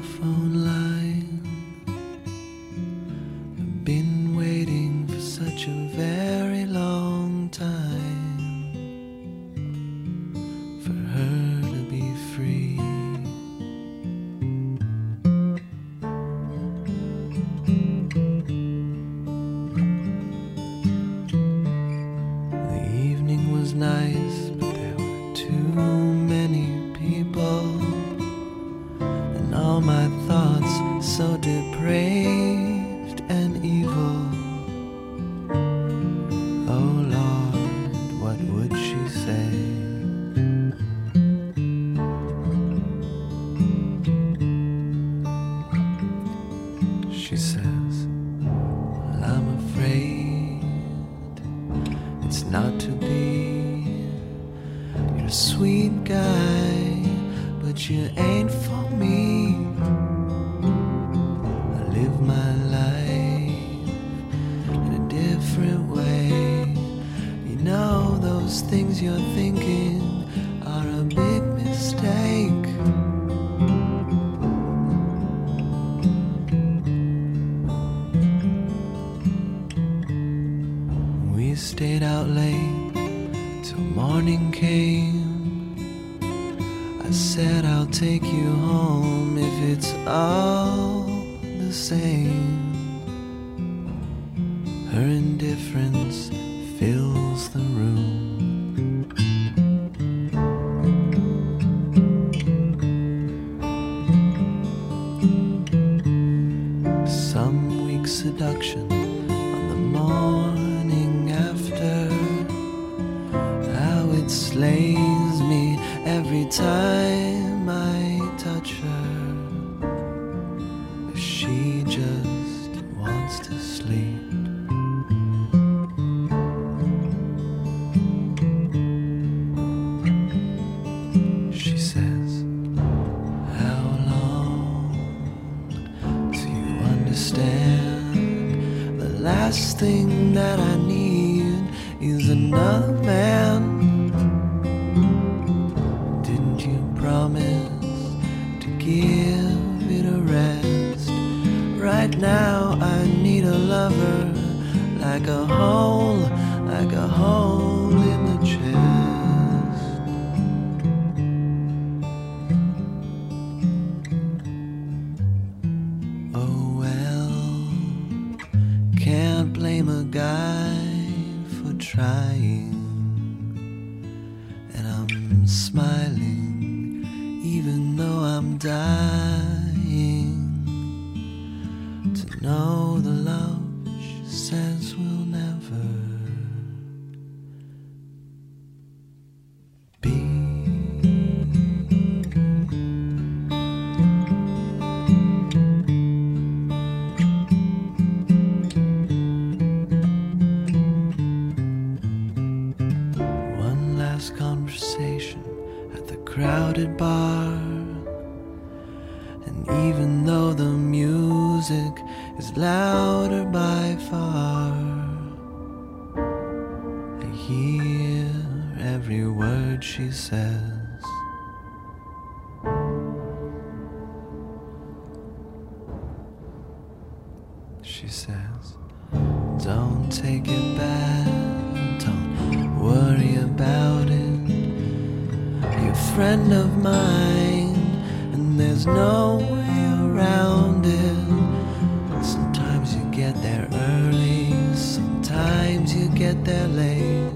风 my thoughts so depraved and evil. Oh Lord, what would she say? She says, Well, I'm afraid it's not to be. You're a sweet guy, you ain't for me. I live my life in a different way. You know, those things you're thinking are a big mistake. We stayed out late till morning came. I said I'll take you home if it's all the same. Her indifference fills the room. Some weak seduction on the morning after. How it slays every time I touch her. She just wants to sleep. She says, How long do you understand? The last thing that I need is another man. Like a hole, like a hole in the chest. Oh well, can't blame a guy for trying. And I'm smiling, even though I'm dying crowded bar. And even though the music is louder by far, I hear every word she says. She says, Don't take it bad, friend of mine, and there's no way around it. Sometimes you get there early, sometimes you get there late.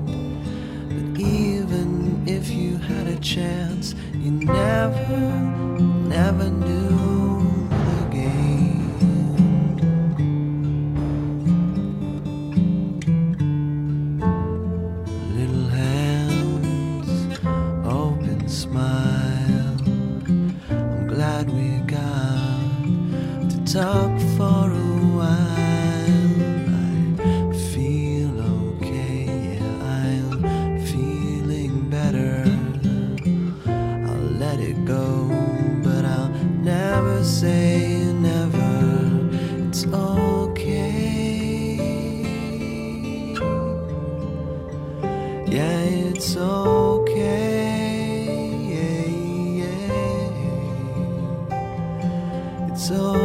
But even if you had a chance, you never, never knew I'm we got to talk for a while. I feel okay, yeah, I'm feeling better. I'll let it go, but I'll never say never. It's okay. Yeah, it's okay. All